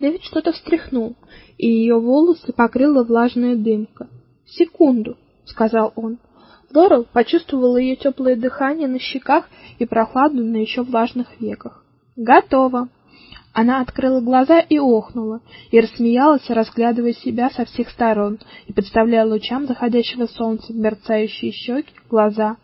Дэвид что-то встряхнул, и ее волосы покрыла влажная дымка. "Секунду", сказал он. Лорел почувствовала ее теплое дыхание на щеках и прохладу на еще влажных веках. "Готово". Она открыла глаза и охнула, и рассмеялась, разглядывая себя со всех сторон и подставляя лучам заходящего солнца мерцающие щеки, глаза.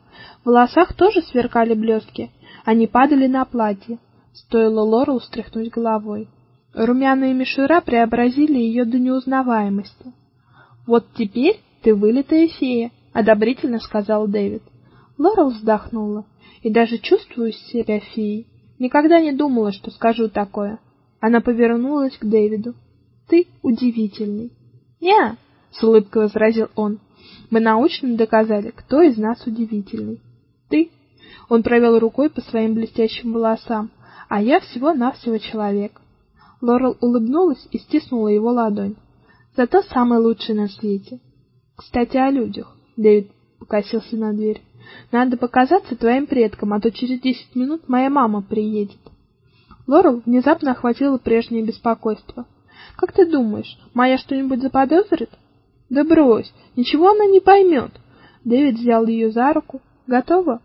В волосах тоже сверкали блестки, они падали на платье. Стоило Лорел встряхнуть головой. Румяные мишура преобразили ее до неузнаваемости. "Вот теперь ты вылитая фея", одобрительно сказал Дэвид. Лорел вздохнула. "И даже чувствую себя феей. Никогда не думала, что скажу такое". Она повернулась к Дэвиду. "Ты удивительный". "Не", с улыбкой возразил он. "Мы научно доказали, кто из нас удивительный. Ты". Он провел рукой по своим блестящим волосам. "А я всего-навсего человек". Лорел улыбнулась и стиснула его ладонь. Зато самый лучший на свете. Кстати, о людях. Дэвид покосился на дверь. Надо показаться твоим предкам, а то через десять минут моя мама приедет. Лорел внезапно охватило прежнее беспокойство. Как ты думаешь, Майя что-нибудь заподозрит? Да брось, ничего она не поймет. Дэвид взял ее за руку. Готова?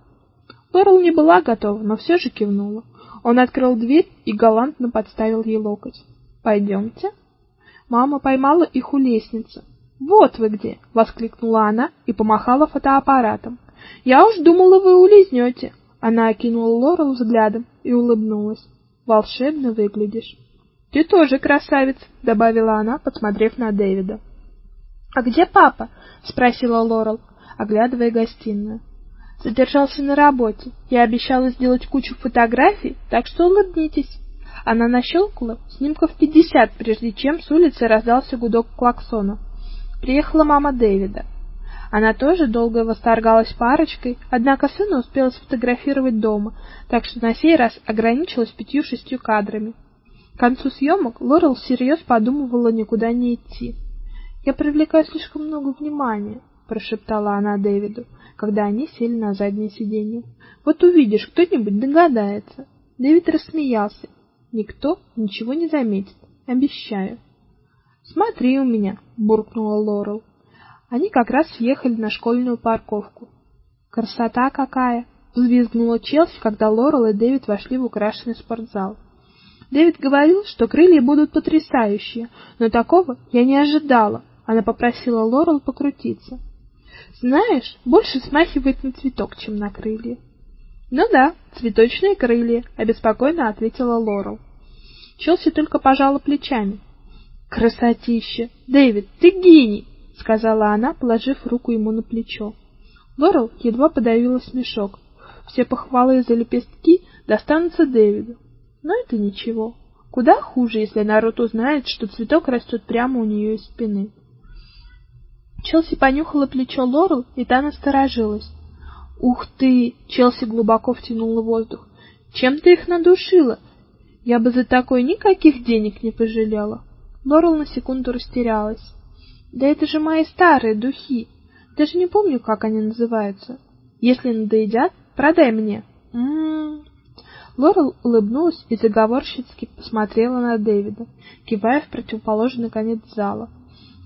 Лорел не была готова, но все же кивнула. Он открыл дверь и галантно подставил ей локоть. «Пойдемте». Мама поймала их у лестницы. "Вот вы где!" воскликнула она и помахала фотоаппаратом. "Я уж думала, вы улизнете!» Она окинула Лорел взглядом и улыбнулась. "Волшебно выглядишь". "Ты тоже красавец", добавила она, посмотрев на Дэвида. "А где папа?" спросила Лорел, оглядывая гостиную задержался на работе. Я обещала сделать кучу фотографий, так что улыбнитесь. Она нащелкала снимков пятьдесят, прежде чем с улицы раздался гудок клаксона. Приехала мама Дэвида. Она тоже долго восторгалась парочкой, однако сына успела сфотографировать дома, так что на сей раз ограничилась пятью-шестью кадрами. К концу съемок Лорел всерьез подумывала никуда не идти. Я привлекаю слишком много внимания, прошептала она Дэвиду, когда они сели на заднее сиденье. Вот увидишь, кто-нибудь догадается. Дэвид рассмеялся. Никто ничего не заметит, обещаю. Смотри у меня, буркнула Лорел. Они как раз въехали на школьную парковку. Красота какая, взвизгнула Челси, когда Лорел и Дэвид вошли в украшенный спортзал. Дэвид говорил, что крылья будут потрясающие, но такого я не ожидала. Она попросила Лорел покрутиться. Знаешь, больше смахивает на цветок, чем на крылья. Ну да, цветочные крылья, обеспокоенно ответила Лорел. Челси только пожала плечами. Красотища. Дэвид, ты гений, сказала она, положив руку ему на плечо. Лорел едва подавила смешок. Все похвалы за лепестки достанутся Дэвиду. Но это ничего. Куда хуже, если народ узнает, что цветок растет прямо у нее из спины. Челси понюхала плечо Лорел, и та насторожилась. Ух ты, Челси глубоко втянула воздух. Чем ты их надушила? Я бы за такой никаких денег не пожалела. Лорел на секунду растерялась. Да это же мои старые духи. Даже не помню, как они называются. Если надоедят, продай мне. М-м. Лорел улыбнулась и заговорщицки посмотрела на Дэвида, кивая в противоположный конец зала.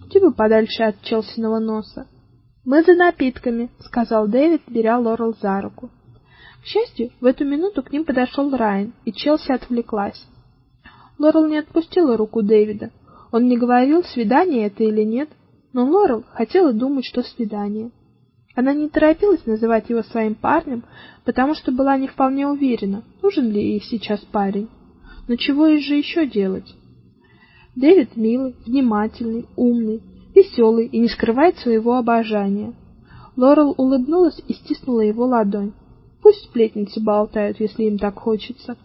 Уйди бы подальше от Челсиного носа. Мы за напитками, сказал Дэвид, беря Лорел за руку. К счастью, в эту минуту к ним подошел Райан, и Челси отвлеклась. Лорел не отпустила руку Дэвида. Он не говорил, свидание это или нет, но Лорел хотела думать, что свидание. Она не торопилась называть его своим парнем, потому что была не вполне уверена, нужен ли ей сейчас парень. Но чего же еще делать? Дэвид милый, внимательный, умный, веселый и не скрывает своего обожания. Лорел улыбнулась и стиснула его ладонь. Пусть сплетницы болтают, если им так хочется.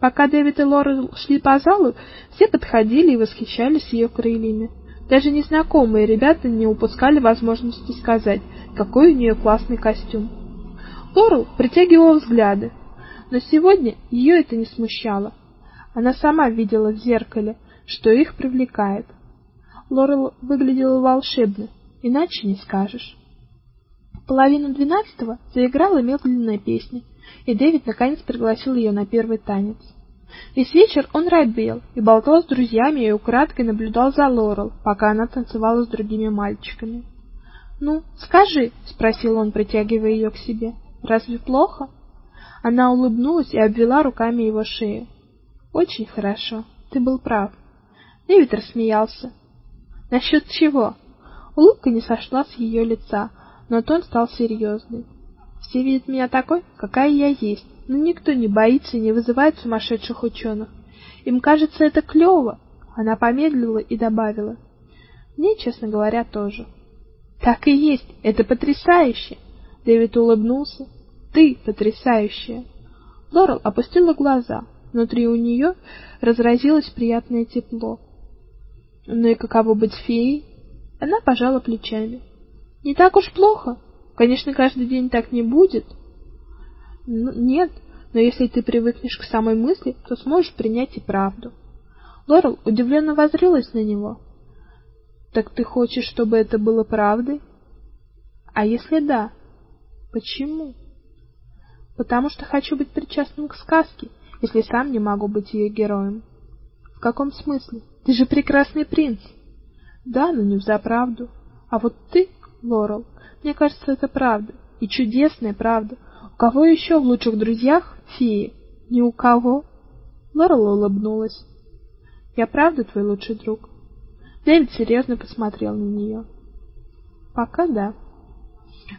Пока Дэвид и Лорел шли по залу, все подходили и восхищались ее крыльями. Даже незнакомые ребята не упускали возможности сказать, какой у нее классный костюм. Лорел притягивала взгляды, но сегодня ее это не смущало. Она сама видела в зеркале, что их привлекает. Лорел выглядела волшебно, иначе не скажешь. Половину двенадцатого заиграла медленная песня, и Дэвид наконец пригласил ее на первый танец. Весь вечер он робел и болтал с друзьями и украдкой наблюдал за Лорел, пока она танцевала с другими мальчиками. "Ну, скажи", спросил он, притягивая ее к себе. "Разве плохо?" Она улыбнулась и обвела руками его шею. "Очень хорошо. Ты был прав". Дэвид рассмеялся. "Насчет чего?" Улыбка не сошла с ее лица, но тон стал серьезный. Все видят меня такой, какая я есть, но никто не боится и не вызывает сумасшедших ученых. Им кажется это клёво. Она помедлила и добавила: "Мне, честно говоря, тоже". Так и есть, это потрясающе. Дэвид улыбнулся. Ты потрясающая. Лорел опустила глаза. Внутри у нее разразилось приятное тепло. Ну и каково быть феей? Она пожала плечами. Не так уж плохо. Конечно, каждый день так не будет. Ну, нет, но если ты привыкнешь к самой мысли, то сможешь принять и правду. Лорел удивленно воззрелась на него. Так ты хочешь, чтобы это было правдой? А если да, почему? Потому что хочу быть причастным к сказке, если сам не могу быть ее героем. В каком смысле? Ты же прекрасный принц. Да, но не в заправду. А вот ты, Лорел, мне кажется, это правда, и чудесная правда. У кого еще в лучших друзьях феи? Ни у кого. Лорел улыбнулась. Я правда твой лучший друг? Дэвид серьезно посмотрел на нее. Пока да.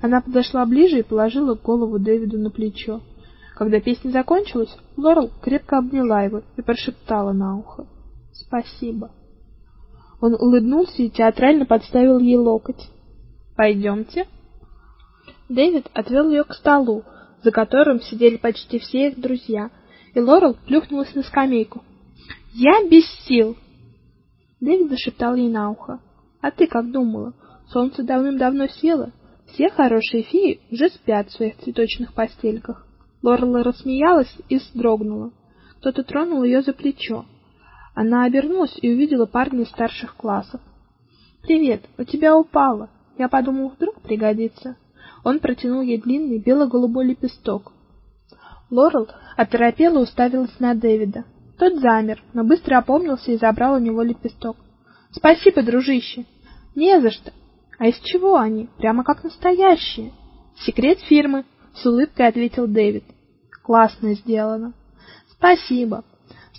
Она подошла ближе и положила голову Дэвиду на плечо. Когда песня закончилась, Лорел крепко обняла его и прошептала на ухо: "Спасибо". Он улыбнулся и театрально подставил ей локоть. Пойдемте. Дэвид отвел ее к столу, за которым сидели почти все их друзья, и Лорел плюхнулась на скамейку. "Я без сил", Дэвид зашептал ей на ухо. А ты как думала? Солнце давным-давно село. Все хорошие феи уже спят в своих цветочных постельках. Лорла рассмеялась и вздрогнула. Кто-то тронул ее за плечо. Она обернулась и увидела парня из старших классов. Привет, у тебя упало. Я подумал, вдруг пригодится. Он протянул ей длинный бело-голубой лепесток. Лорел оторопела уставилась на Дэвида. Тот замер, но быстро опомнился и забрал у него лепесток. Спасибо, дружище. Не за что. А из чего они? Прямо как настоящие. Секрет фирмы, с улыбкой ответил Дэвид. Классно сделано. Спасибо.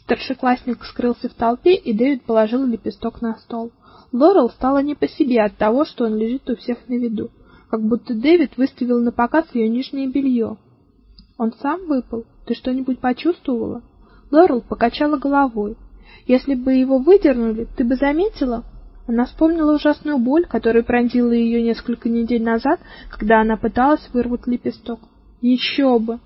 Старшеклассник скрылся в толпе, и Дэвид положил лепесток на стол. Лорел стала не по себе от того, что он лежит у всех на виду, как будто Дэвид выставил на показ ее нижнее белье. Он сам выпал. Ты что-нибудь почувствовала? Лорел покачала головой. Если бы его выдернули, ты бы заметила? Она вспомнила ужасную боль, которая пронзила ее несколько недель назад, когда она пыталась вырвать лепесток. Еще бы.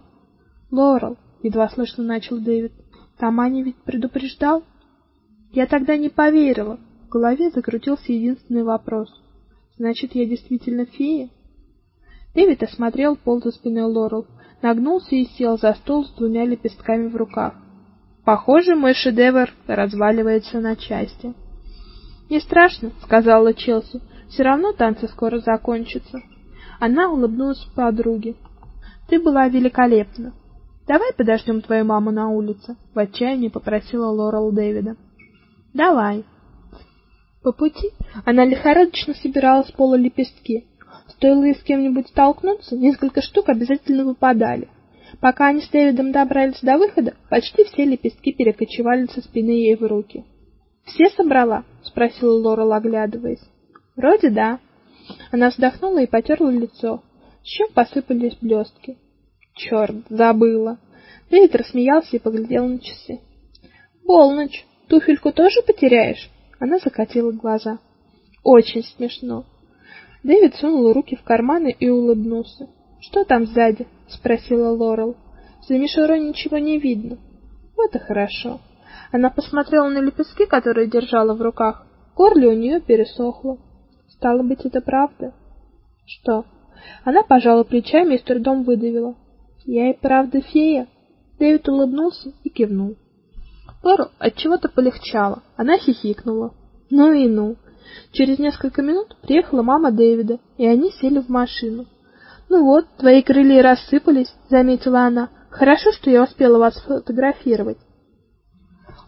Лорел, едва слышно начал Дэвид. Тамани ведь предупреждал. Я тогда не поверила. В голове закрутился единственный вопрос. Значит, я действительно фея? Дэвид осмотрел пол за спиной Лорел, нагнулся и сел за стол с двумя лепестками в руках. Похоже, мой шедевр разваливается на части. Не страшно, сказала Челси. Все равно танцы скоро закончатся. Она улыбнулась подруге. Ты была великолепна. Давай подождем твою маму на улице, в отчаянии попросила Лорел Дэвида. Давай. По пути она лихорадочно собирала с пола лепестки. Стоило ей с кем-нибудь столкнуться, несколько штук обязательно выпадали. Пока они с Дэвидом добрались до выхода, почти все лепестки перекочевали со спины ей в руки. "Все собрала?" спросила Лора, оглядываясь. "Вроде да". Она вздохнула и потерла лицо. С посыпались блестки. «Черт, забыла. Дэвид рассмеялся и поглядел на часы. "Полночь. Туфельку тоже потеряешь?" Она закатила глаза. "Очень смешно". Дэвид сунул руки в карманы и улыбнулся. Что там сзади? спросила Лорел. За мишурой ничего не видно. Вот и хорошо. Она посмотрела на лепестки, которые держала в руках. Горло у нее пересохло. Стало быть, это правда. Что? Она пожала плечами и с трудом выдавила: "Я и правда фея". Дэвид улыбнулся и кивнул. Лорел от чего-то полегчало. Она хихикнула. Ну и ну. Через несколько минут приехала мама Дэвида, и они сели в машину. Ну вот, твои крылья рассыпались, заметила она. Хорошо, что я успела вас сфотографировать.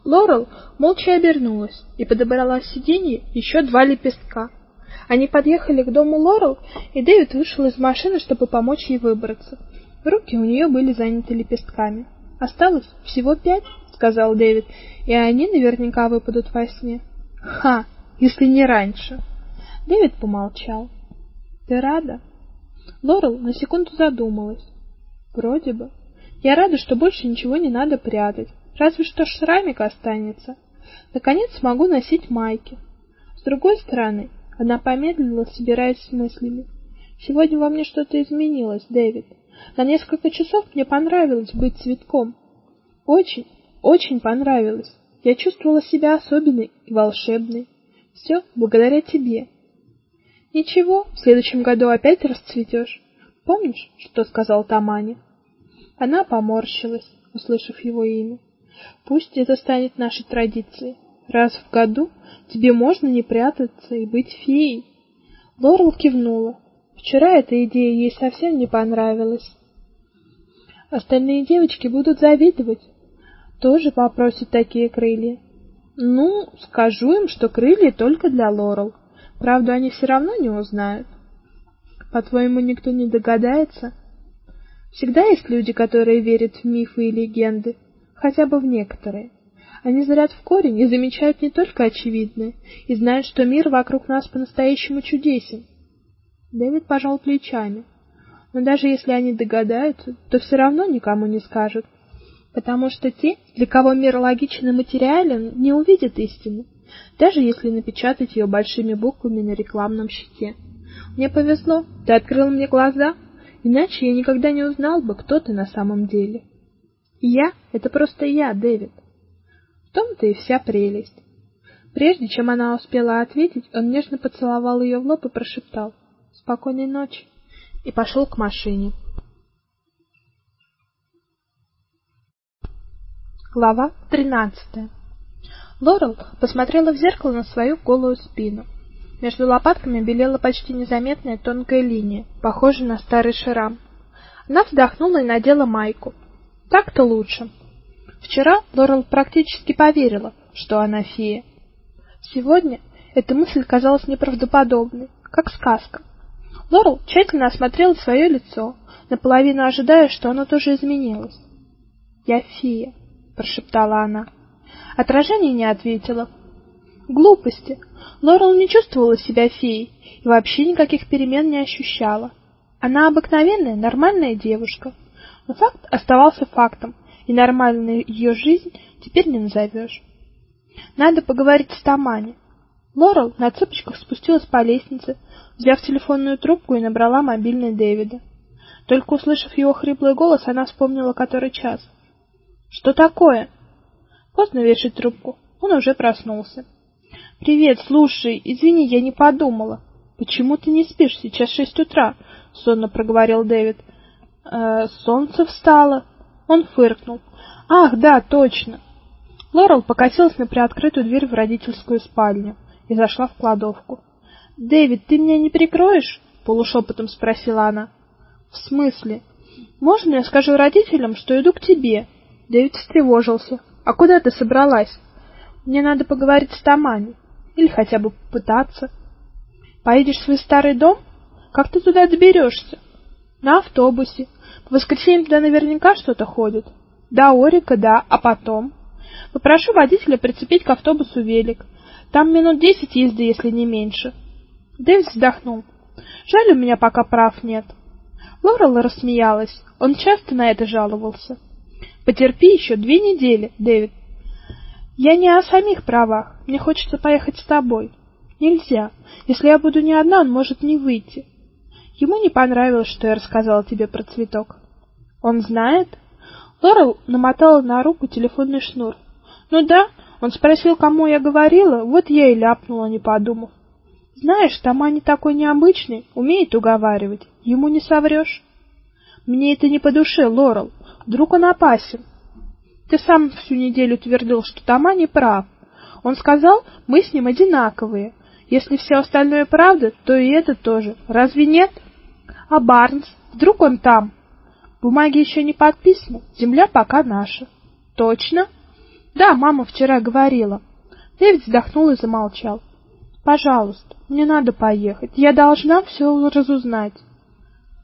Лорел молча обернулась и подобрала с сиденья еще два лепестка. Они подъехали к дому Лорел, и Дэвид вышел из машины, чтобы помочь ей выбраться. Руки у нее были заняты лепестками. Осталось всего пять, сказал Дэвид, и они наверняка выпадут во сне. Ха, если не раньше. Дэвид помолчал. Ты рада? Лорел на секунду задумалась. Вроде бы. Я рада, что больше ничего не надо прятать. Разве что шрамик останется. Наконец смогу носить майки. С другой стороны, она помедлила, собираясь с мыслями. Сегодня во мне что-то изменилось, Дэвид. На несколько часов мне понравилось быть цветком. Очень, очень понравилось. Я чувствовала себя особенной и волшебной. Все благодаря тебе. Ничего, в следующем году опять расцветешь. Помнишь, что сказал Тамани? Она поморщилась, услышав его имя. Пусть это станет нашей традицией. Раз в году тебе можно не прятаться и быть феей. Лорел кивнула. Вчера эта идея ей совсем не понравилась. Остальные девочки будут завидовать. Тоже попросят такие крылья. Ну, скажу им, что крылья только для Лорел. Правда, они все равно не узнают. По-твоему, никто не догадается? Всегда есть люди, которые верят в мифы и легенды, хотя бы в некоторые. Они заряд в корень и замечают не только очевидное, и знают, что мир вокруг нас по-настоящему чудесен. Дэвид пожал плечами. Но даже если они догадаются, то все равно никому не скажут, потому что те, для кого мир логичен и материален, не увидят истины, даже если напечатать ее большими буквами на рекламном щите. Мне повезло, ты открыл мне глаза, иначе я никогда не узнал бы, кто ты на самом деле. Я это просто я, Дэвид. В том-то и вся прелесть. Прежде чем она успела ответить, он нежно поцеловал ее в лоб и прошептал: "Спокойной ночи" и пошел к машине. Глава 13. Лорел посмотрела в зеркало на свою голую спину. Между лопатками белела почти незаметная тонкая линия, похожая на старый шрам. Она вздохнула и надела майку. Так-то лучше. Вчера Лорел практически поверила, что она фея. Сегодня эта мысль казалась неправдоподобной, как сказка. Лорел тщательно осмотрела свое лицо, наполовину ожидая, что оно тоже изменилось. "Я фея", прошептала она. Отражение не ответило. Глупости. Лорел не чувствовала себя феей и вообще никаких перемен не ощущала. Она обыкновенная, нормальная девушка. Но факт оставался фактом, и нормальной ее жизнь теперь не назовешь. Надо поговорить с Тамани. Лорел на цыпочках спустилась по лестнице, взяв телефонную трубку и набрала мобильный Дэвида. Только услышав его хриплый голос, она вспомнила, который час. Что такое? Поздно вешать трубку. Он уже проснулся. Привет, слушай, извини, я не подумала. Почему ты не спишь? Сейчас шесть утра, сонно проговорил Дэвид. Э, солнце встало. Он фыркнул. Ах, да, точно. Лорел покосилась на приоткрытую дверь в родительскую спальню и зашла в кладовку. "Дэвид, ты меня не прикроешь?" полушепотом спросила она. "В смысле? Можно я скажу родителям, что иду к тебе?" Дэвид встревожился. "А куда ты собралась?" "Мне надо поговорить с Тамани или хотя бы попытаться. Поедешь в свой старый дом? Как ты туда доберешься?» "На автобусе. В воскресенье туда наверняка что-то ходит." "До Орика, да, а потом?" "Попрошу водителя прицепить к автобусу велик. Там минут десять езды, если не меньше." Дэвид вздохнул. Жаль, у меня пока прав нет. Лорел рассмеялась. Он часто на это жаловался. Потерпи еще две недели, Дэвид. Я не о самих правах. Мне хочется поехать с тобой. Нельзя. Если я буду не одна, он может не выйти. Ему не понравилось, что я рассказала тебе про цветок. Он знает? Лорел намотала на руку телефонный шнур. Ну да, он спросил, кому я говорила, вот я и ляпнула, не подумав. Знаешь, Тома такой необычный, умеет уговаривать. Ему не соврёшь. Мне это не по душе, Лорел. Вдруг он опасен. Ты сам всю неделю твердил, что Тома не прав. Он сказал, мы с ним одинаковые. Если все остальное правда, то и это тоже. Разве нет? А Барнс, вдруг он там? Бумаги еще не подписаны, земля пока наша. Точно? Да, мама вчера говорила. Дэвид вздохнул и замолчал. Пожалуйста, мне надо поехать. Я должна все разузнать.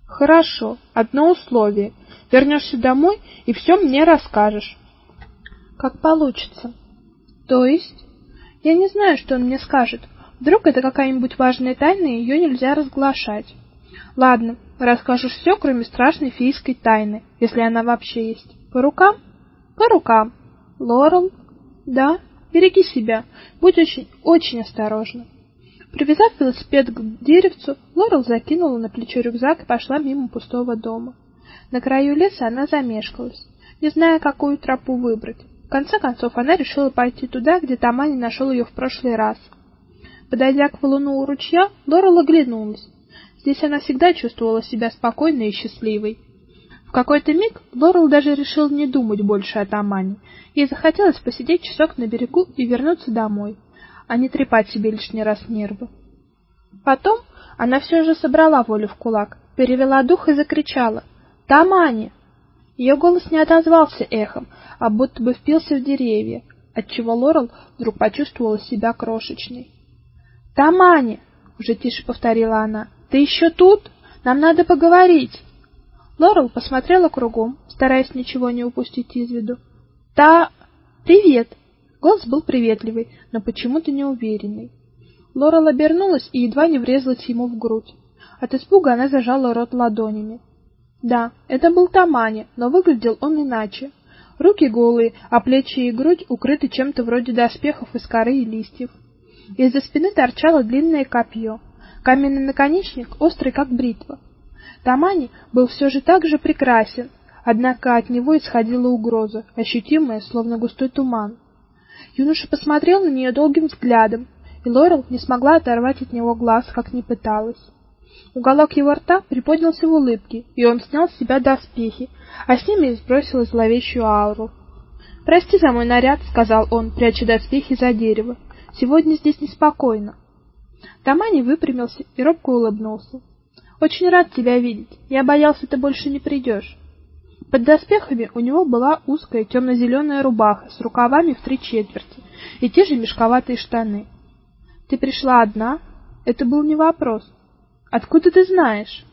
Хорошо, одно условие. Вернешься домой и все мне расскажешь. Как получится. То есть? Я не знаю, что он мне скажет. Вдруг это какая-нибудь важная тайна, и ее нельзя разглашать. Ладно, расскажешь все, кроме страшной фейской тайны, если она вообще есть. По рукам? По рукам. Лорел? Да, береги себя. Будь очень, очень осторожна. Привязав велосипед к деревцу, Лорел закинула на плечо рюкзак и пошла мимо пустого дома. На краю леса она замешкалась, не зная, какую тропу выбрать. В конце концов, она решила пойти туда, где Тамани нашел ее в прошлый раз. Подойдя к валуну у ручья, Лорел оглянулась. Здесь она всегда чувствовала себя спокойной и счастливой. Какой-то миг Лорел даже решил не думать больше о Тамане. Ей захотелось посидеть часок на берегу и вернуться домой, а не трепать себе лишний раз нервы. Потом она все же собрала волю в кулак, перевела дух и закричала: "Тамани!" Ее голос не отозвался эхом, а будто бы впился в деревья, отчего Лорел вдруг почувствовала себя крошечной. "Тамани!" уже тише повторила она. "Ты еще тут? Нам надо поговорить". Лорел посмотрела кругом, стараясь ничего не упустить из виду. "Та, привет", Голос был приветливый, но почему-то неуверенный. Лора обернулась и едва не врезалась ему в грудь. От испуга она зажала рот ладонями. Да, это был Тамани, но выглядел он иначе. Руки голые, а плечи и грудь укрыты чем-то вроде доспехов из коры и листьев. Из-за спины торчало длинное копье. Каменный наконечник острый, как бритва. Тамани был все же так же прекрасен, однако от него исходила угроза, ощутимая, словно густой туман. Юноша посмотрел на нее долгим взглядом, и Лорел не смогла оторвать от него глаз, как ни пыталась. Уголок его рта приподнялся в улыбке, и он снял с себя доспехи, а с ними сбросил зловещую ауру. "Прости за мой наряд", сказал он, пряча доспехи за дерево. "Сегодня здесь неспокойно". Тамани выпрямился и робко улыбнулся. "Очень рад тебя видеть. Я боялся, ты больше не придешь. Под доспехами у него была узкая темно зеленая рубаха с рукавами в три четверти и те же мешковатые штаны. Ты пришла одна? Это был не вопрос. Откуда ты знаешь?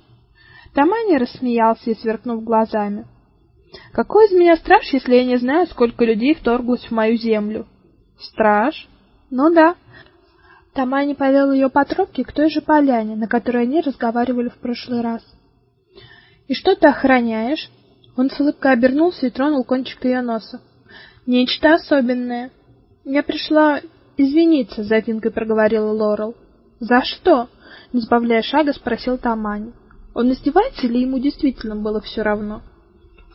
Тамани рассмеялся и сверкнув глазами. Какой из меня страж, если я не знаю, сколько людей вторглось в мою землю? Страж? Ну да. Тамани повел ее по тропке к той же поляне, на которой они разговаривали в прошлый раз. И что ты охраняешь? Он с улыбкой обернулся и тронул кончик ее носа. Нечто особенное. Я пришла извиниться, запинкой проговорила Лорел. За что? не сбавляя шага, спросил Тамани. Он издевается или ему действительно было все равно?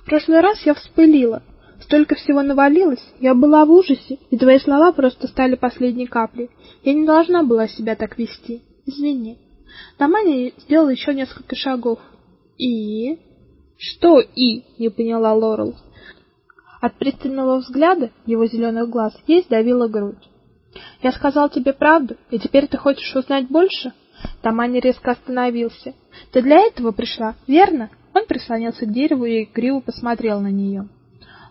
В прошлый раз я вспылила. Столько всего навалилось, я была в ужасе, и твои слова просто стали последней каплей. Я не должна была себя так вести. Извини. Тамани сделал еще несколько шагов. И что и? не поняла Лорел. От пристального взгляда его зеленых глаз ей сдавила грудь. Я сказал тебе правду, и теперь ты хочешь узнать больше? Тамани резко остановился. Ты для этого пришла, верно? Он прислонился к дереву и криво посмотрел на нее.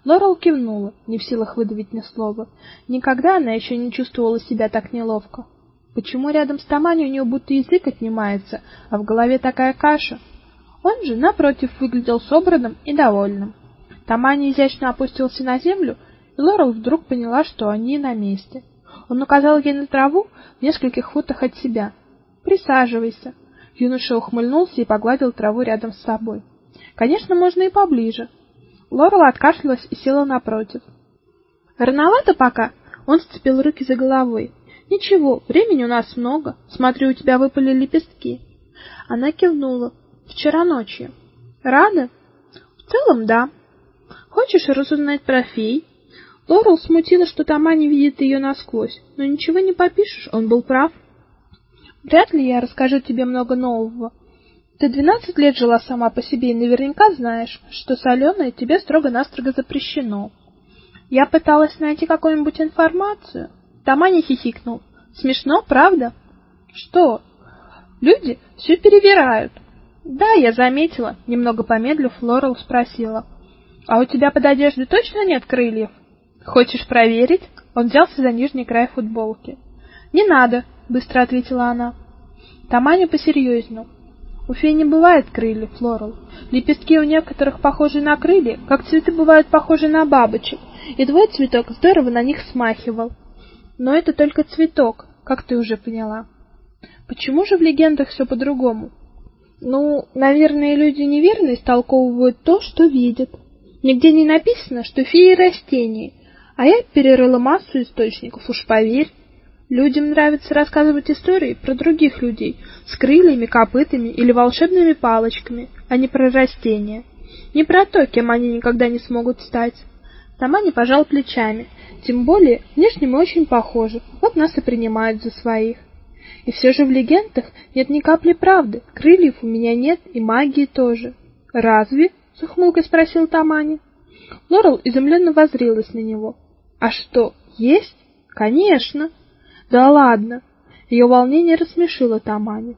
Лорел кивнула, не в силах выдавить ни слова. Никогда она еще не чувствовала себя так неловко. Почему рядом с Тамани у нее будто язык отнимается, а в голове такая каша? Он же, напротив, выглядел собранным и довольным. Тамани изящно опустился на землю, и Лорел вдруг поняла, что они на месте. Он указал ей на траву в нескольких футах от себя. «Присаживайся». Юноша ухмыльнулся и погладил траву рядом с собой. «Конечно, можно и поближе». Лорел откашлялась и села напротив. «Рановато пока?» Он сцепил руки за головой. «Ничего, времени у нас много. Смотрю, у тебя выпали лепестки». Она кивнула, Вчера ночью. Рада? В целом, да. Хочешь разузнать про фей? Лорел смутила, что Тома не видит ее насквозь, но ничего не попишешь, он был прав. Вряд ли я расскажу тебе много нового. Ты двенадцать лет жила сама по себе и наверняка знаешь, что соленое тебе строго-настрого запрещено. Я пыталась найти какую-нибудь информацию. Тома не хихикнул. Смешно, правда? Что? Люди все перевирают. Да, я заметила, немного помедлив, Лорел спросила: "А у тебя под одеждой точно нет крыльев?" Хочешь проверить? Он взялся за нижний край футболки. Не надо, быстро ответила она. Таманя посерьезнел. У фей не бывает крыльев, Флорал. Лепестки у некоторых похожи на крылья, как цветы бывают похожи на бабочек, и твой цветок здорово на них смахивал. Но это только цветок, как ты уже поняла. Почему же в легендах все по-другому? Ну, наверное, люди неверно истолковывают то, что видят. Нигде не написано, что феи растения, а я перерыла массу источников, уж поверь. Людям нравится рассказывать истории про других людей с крыльями, копытами или волшебными палочками, а не про растения. Не про то, кем они никогда не смогут стать. Сама не пожал плечами. Тем более, внешне мы очень похожи. Вот нас и принимают за своих. И все же в легендах нет ни капли правды. Крыльев у меня нет, и магии тоже. Разве? с ухмылкой спросил Тамани. Лорел изумленно воззрилась на него. А что, есть? Конечно. Да ладно. Ее волнение рассмешило Тамани.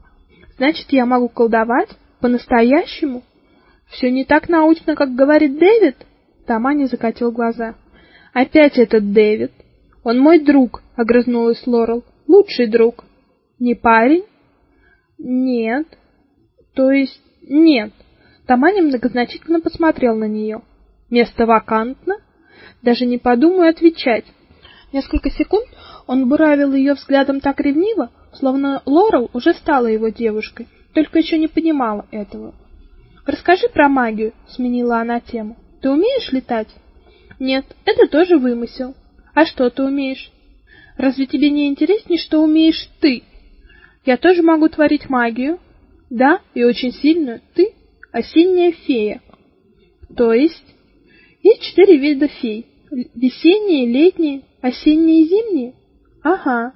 Значит, я могу колдовать по-настоящему? Все не так научно, как говорит Дэвид? Тамани закатил глаза. Опять этот Дэвид. Он мой друг, огрызнулась Лорел. Лучший друг. Не парень? Нет. То есть нет. Тамани многозначительно посмотрел на нее. Место вакантно? Даже не подумаю отвечать. Несколько секунд он буравил ее взглядом так ревниво, словно Лорел уже стала его девушкой, только еще не понимала этого. Расскажи про магию, сменила она тему. Ты умеешь летать? Нет, это тоже вымысел. А что ты умеешь? Разве тебе не интереснее, что умеешь ты? Я тоже могу творить магию. Да, и очень сильную. Ты осенняя фея. То есть есть четыре вида фей: весенние, летние, осенние и зимние. Ага.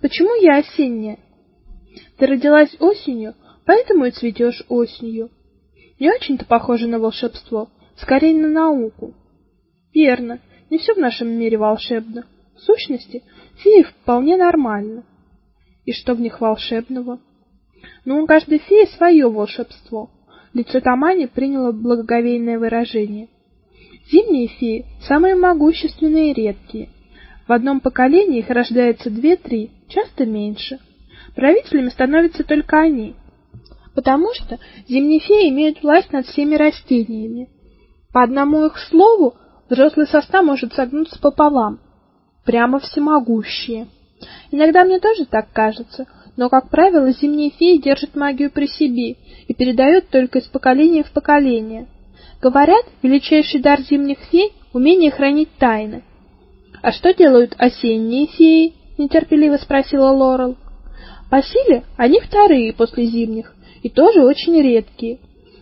Почему я осенняя? Ты родилась осенью, поэтому и цветешь осенью. Не очень-то похоже на волшебство, скорее на науку. Верно. Не все в нашем мире волшебно. В сущности, феи вполне нормально. И что в них волшебного? Ну, у каждой феи свое волшебство. Лицо Тамани приняло благоговейное выражение. Зимние феи самые могущественные и редкие. В одном поколении их рождается две-три, часто меньше. Правителями становятся только они, потому что зимние феи имеют власть над всеми растениями. По одному их слову взрослый сосна может согнуться пополам. Прямо всемогущие. Иногда мне тоже так кажется, но, как правило, зимние феи держат магию при себе и передают только из поколения в поколение. Говорят, величайший дар зимних фей — умение хранить тайны. — А что делают осенние феи? — нетерпеливо спросила Лорел. — По силе они вторые после зимних, и тоже очень редкие.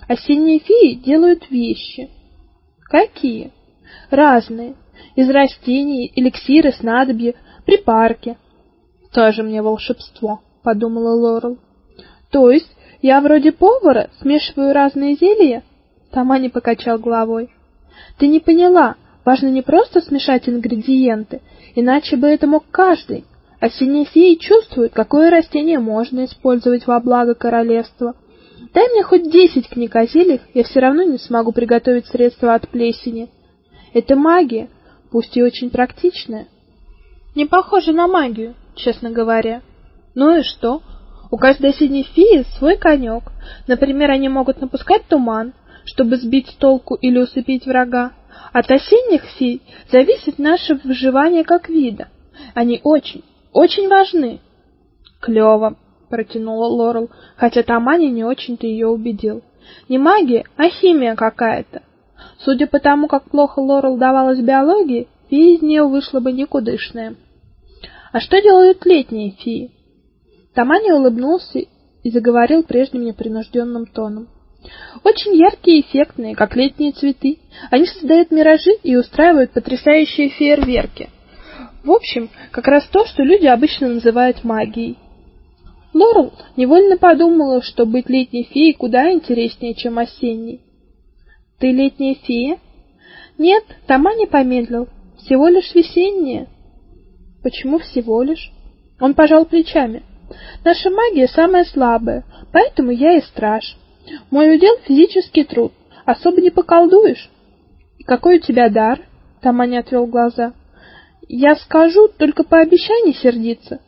Осенние феи делают вещи. — Какие? — Разные. Из растений, эликсиры, снадобья, припарки. — Тоже мне волшебство, — подумала Лорел. — То есть я вроде повара, смешиваю разные зелья? Тамани покачал головой. Ты не поняла, важно не просто смешать ингредиенты, иначе бы это мог каждый. А синефеи чувствуют, какое растение можно использовать во благо королевства. Дай мне хоть десять книг о зельях, я все равно не смогу приготовить средства от плесени. Это магия, пусть и очень практичная. Не похоже на магию, честно говоря. Ну и что? У каждой синей феи свой конек. Например, они могут напускать туман, чтобы сбить с толку или усыпить врага. От осенних фей зависит наше выживание как вида. Они очень, очень важны. Клево, протянула Лорел, хотя Тамани не очень-то ее убедил. Не магия, а химия какая-то. Судя по тому, как плохо Лорел давалась биологии, фея из нее вышла бы никудышная. А что делают летние феи? Тамани улыбнулся и заговорил прежним непринужденным тоном. Очень яркие и эффектные, как летние цветы. Они создают миражи и устраивают потрясающие фейерверки. В общем, как раз то, что люди обычно называют магией. Лорел невольно подумала, что быть летней феей куда интереснее, чем осенней. Ты летняя фея? Нет, Тома не помедлил. Всего лишь весенняя. Почему всего лишь? Он пожал плечами. Наша магия самая слабая, поэтому я и страж. Мой удел физический труд, особо не поколдуешь. И какой у тебя дар? Тома не отвел глаза. Я скажу, только пообещай не сердиться.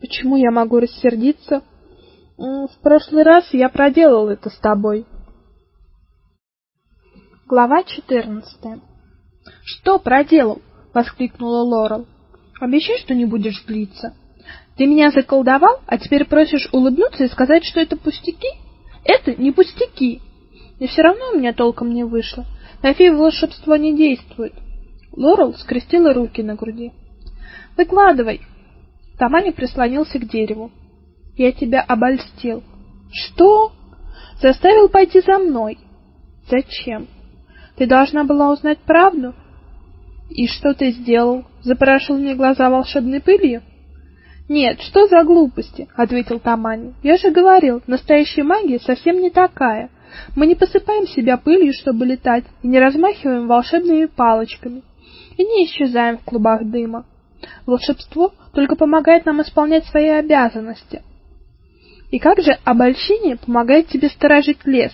Почему я могу рассердиться? В прошлый раз я проделал это с тобой. Глава 14. Что проделал? воскликнула Лорел. Обещай, что не будешь злиться. Ты меня заколдовал, а теперь просишь улыбнуться и сказать, что это пустяки? Это не пустяки. И все равно у меня толком не вышло. На фей волшебство не действует. Лорел скрестила руки на груди. Выкладывай. Тамани прислонился к дереву. Я тебя обольстил. Что? Заставил пойти за мной. Зачем? Ты должна была узнать правду. И что ты сделал? Запорошил мне глаза волшебной пылью? Нет, что за глупости, ответил Тамани. Я же говорил, настоящая магия совсем не такая. Мы не посыпаем себя пылью, чтобы летать, и не размахиваем волшебными палочками, и не исчезаем в клубах дыма. Волшебство только помогает нам исполнять свои обязанности. И как же обольщение помогает тебе сторожить лес?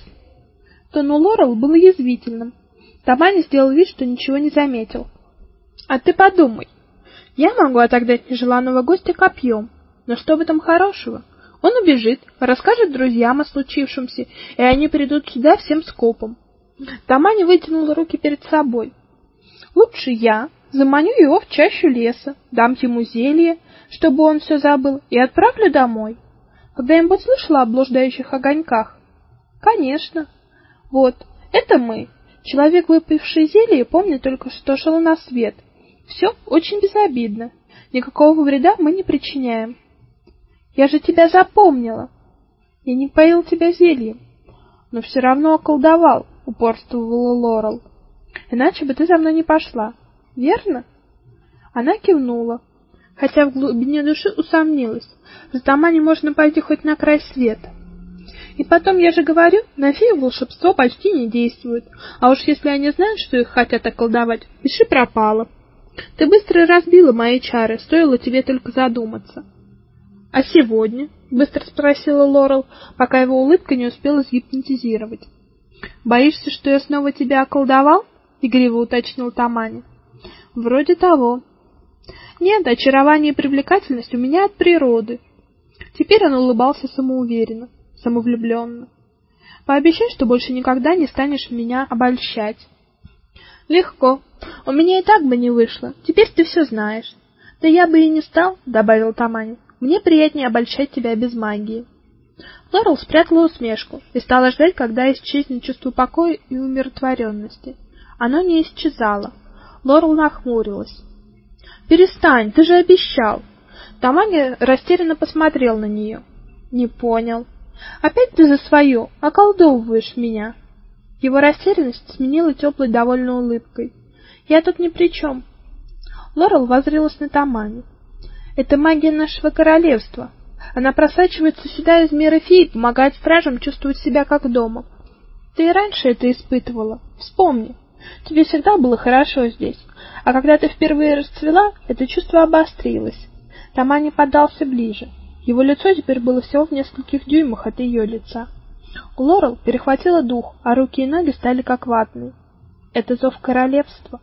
Тон у Лорел был язвительным. Тамани сделал вид, что ничего не заметил. А ты подумай. Я могу отогнать нежеланного гостя копьем, но что в этом хорошего? Он убежит, расскажет друзьям о случившемся, и они придут сюда всем скопом. Тамани вытянул руки перед собой. Лучше я заманю его в чащу леса, дам ему зелье, чтобы он все забыл, и отправлю домой. Когда-нибудь слышала о блуждающих огоньках? Конечно. Вот, это мы. Человек, выпивший зелье, помнит только, что шел на свет. Все очень безобидно. Никакого вреда мы не причиняем. Я же тебя запомнила. Я не поил тебя зельем, но все равно околдовал, упорствовала Лорел. Иначе бы ты за мной не пошла. Верно? Она кивнула, хотя в глубине души усомнилась. За дома не можно пойти хоть на край света. И потом, я же говорю, на фею волшебство почти не действует. А уж если они знают, что их хотят околдовать, пиши пропало. Ты быстро разбила мои чары, стоило тебе только задуматься. А сегодня? быстро спросила Лорел, пока его улыбка не успела сгипнотизировать. Боишься, что я снова тебя околдовал? игриво уточнил Тамани. Вроде того. Нет, очарование и привлекательность у меня от природы. Теперь он улыбался самоуверенно, самовлюбленно. Пообещай, что больше никогда не станешь меня обольщать. Легко. У меня и так бы не вышло. Теперь ты все знаешь. Да я бы и не стал, добавил Тамани. Мне приятнее обольщать тебя без магии. Лорел спрятала усмешку и стала ждать, когда исчезнет чувство покоя и умиротворенности. Оно не исчезало. Лорел нахмурилась. Перестань, ты же обещал. Тамани растерянно посмотрел на нее. Не понял. Опять ты за свое, околдовываешь меня. Его растерянность сменила теплой довольной улыбкой. Я тут ни при чем. Лорел воззрелась на Тамани. Это магия нашего королевства. Она просачивается сюда из мира фей и помогает стражам чувствовать себя как дома. Ты и раньше это испытывала. Вспомни. Тебе всегда было хорошо здесь. А когда ты впервые расцвела, это чувство обострилось. Тамани подался ближе. Его лицо теперь было всего в нескольких дюймах от ее лица. Лорел перехватило дух, а руки и ноги стали как ватные. Это зов королевства.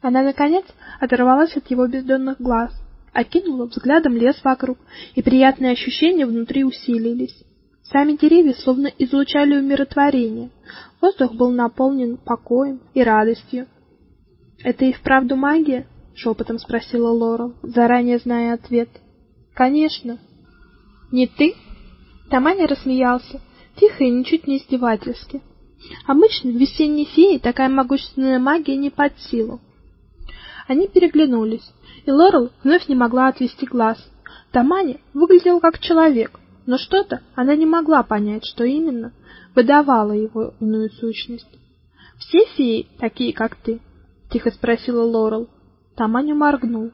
Она наконец оторвалась от его бездонных глаз окинула взглядом лес вокруг, и приятные ощущения внутри усилились. Сами деревья словно излучали умиротворение. Воздух был наполнен покоем и радостью. Это и вправду магия? шепотом спросила Лора, заранее зная ответ. Конечно. Не ты? Тамани рассмеялся, тихо и ничуть не издевательски. Обычно весенней фее такая могущественная магия не под силу. Они переглянулись, и Лорел вновь не могла отвести глаз. Тамани выглядел как человек, но что-то она не могла понять, что именно выдавало его иную сущность. Все феи такие, как ты? тихо спросила Лорел. Тамани моргнул.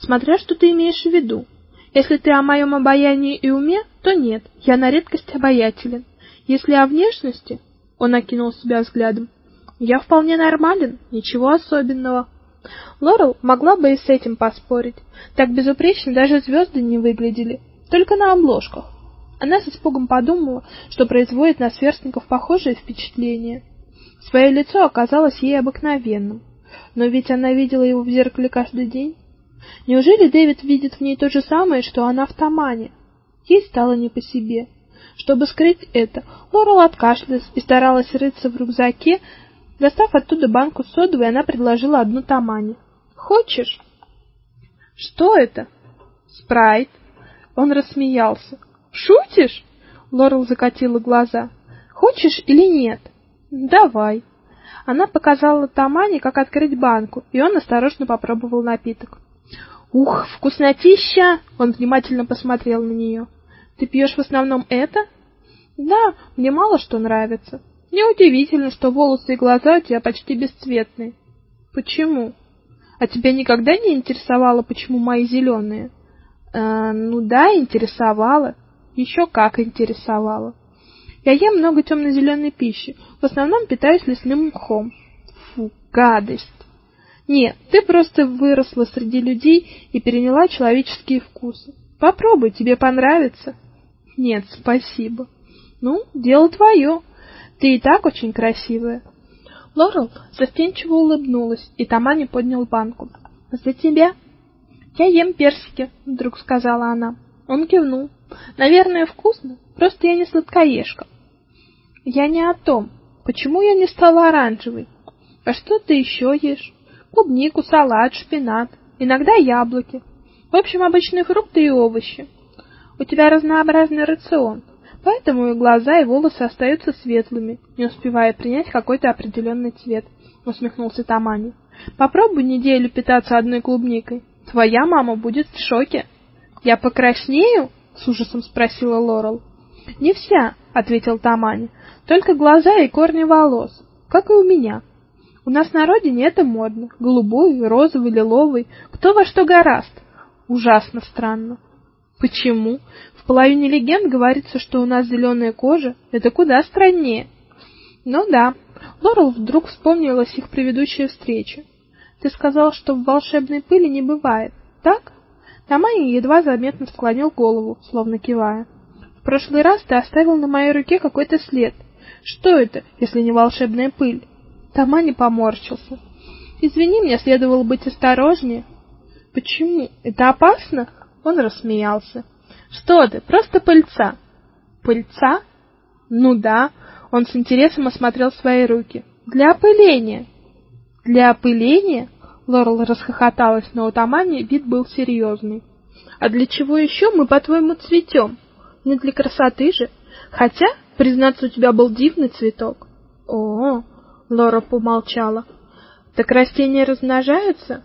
Смотря что ты имеешь в виду. Если ты о моем обаянии и уме, то нет, я на редкость обаятелен. Если о внешности, он окинул себя взглядом. Я вполне нормален, ничего особенного. Лорел могла бы и с этим поспорить. Так безупречно даже звезды не выглядели, только на обложках. Она с испугом подумала, что производит на сверстников похожее впечатление. Свое лицо оказалось ей обыкновенным. Но ведь она видела его в зеркале каждый день. Неужели Дэвид видит в ней то же самое, что она в Тамане? Ей стало не по себе. Чтобы скрыть это, Лорел откашлялась и старалась рыться в рюкзаке. Достав оттуда банку содовой, она предложила одну Тамане. "Хочешь?" "Что это?" "Спрайт". Он рассмеялся. "Шутишь?" Лорел закатила глаза. "Хочешь или нет?" "Давай". Она показала Тамане, как открыть банку, и он осторожно попробовал напиток. Ух, вкуснотища! Он внимательно посмотрел на нее. Ты пьешь в основном это? Да, мне мало что нравится. Неудивительно, что волосы и глаза у тебя почти бесцветные. Почему? А тебя никогда не интересовало, почему мои зеленые? Э, ну да, интересовало. Еще как интересовало. Я ем много темно зеленой пищи, в основном питаюсь лесным мхом. Фу, гадость. Нет, ты просто выросла среди людей и переняла человеческие вкусы. Попробуй, тебе понравится. Нет, спасибо. Ну, дело твое. Ты и так очень красивая. Лорел застенчиво улыбнулась, и Тамани поднял банку. За тебя. Я ем персики, вдруг сказала она. Он кивнул. Наверное, вкусно, просто я не сладкоежка. Я не о том. Почему я не стала оранжевой? А что ты еще ешь? Клубнику, салат, шпинат, иногда яблоки. В общем, обычные фрукты и овощи. У тебя разнообразный рацион, поэтому и глаза, и волосы остаются светлыми, не успевая принять какой-то определенный цвет, усмехнулся Тамани. Попробуй неделю питаться одной клубникой. Твоя мама будет в шоке. Я покраснею? с ужасом спросила Лорел. Не вся, ответил Тамани. Только глаза и корни волос, как и у меня. У нас на родине это модно. Голубой, розовый, лиловый, кто во что гораст. Ужасно странно. Почему? В половине легенд говорится, что у нас зеленая кожа. Это куда страннее. Ну да. Лорел вдруг вспомнилась их предыдущая встреча. Ты сказал, что в волшебной пыли не бывает. Так? Тамани едва заметно склонил голову, словно кивая. В прошлый раз ты оставил на моей руке какой-то след. Что это, если не волшебная пыль? Тамани поморщился. Извини, мне следовало быть осторожнее. Почему? Это опасно? Он рассмеялся. Что ты, просто пыльца. Пыльца? Ну да, он с интересом осмотрел свои руки. Для опыления. Для опыления? Лорел расхохоталась, но у Тамани вид был серьезный. А для чего еще мы, по-твоему, цветем? Не для красоты же. Хотя, признаться, у тебя был дивный цветок. О, Лора помолчала. Так растения размножаются?